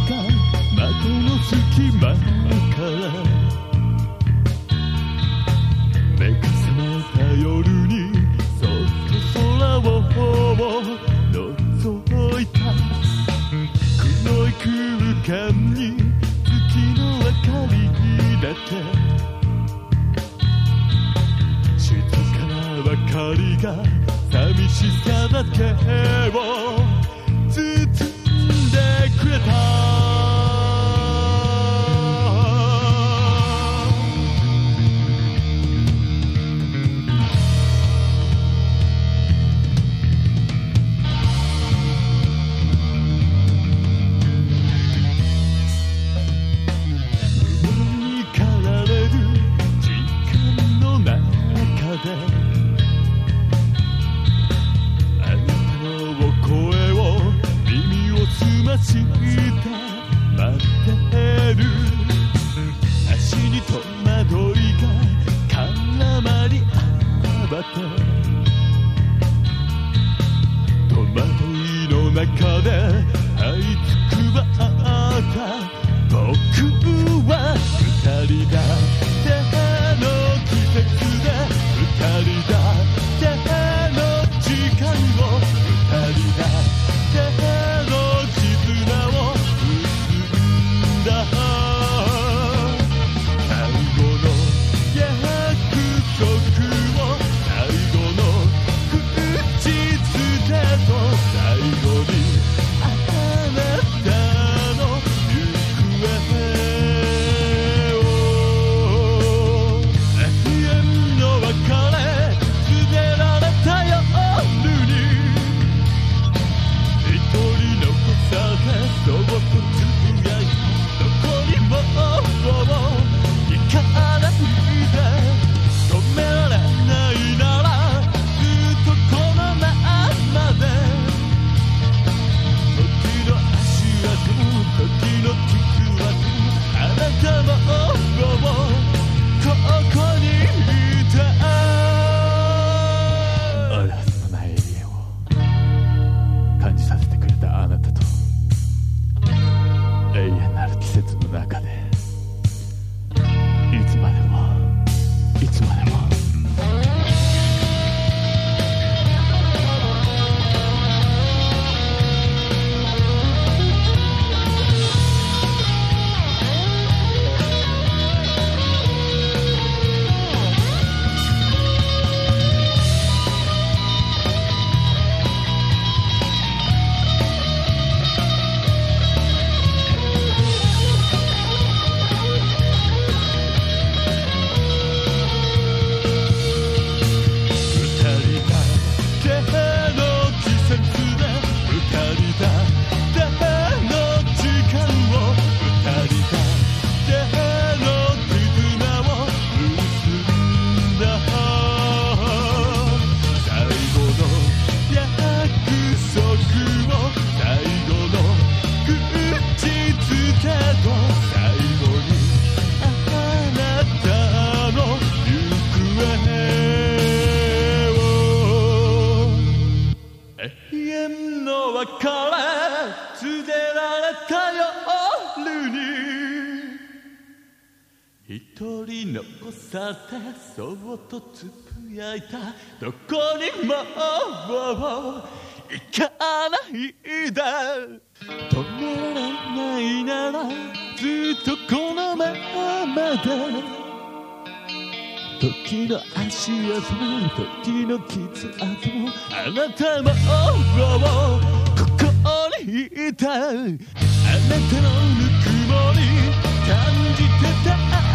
か窓の隙間から目が覚めた夜にそっと空を覗いた。黒い空間に月の明かりだって。静かな明かりが寂しさだけを。でく澄まして待ってる。足に戸惑いが絡まりあって戸惑いの中であいつくばった。僕一人残されそっとつぶやいた。どこにも行かないで止められないならずっとこのまま。で時の足跡も時の傷跡。もあなたもここにいたあなたのぬくもり感じてた。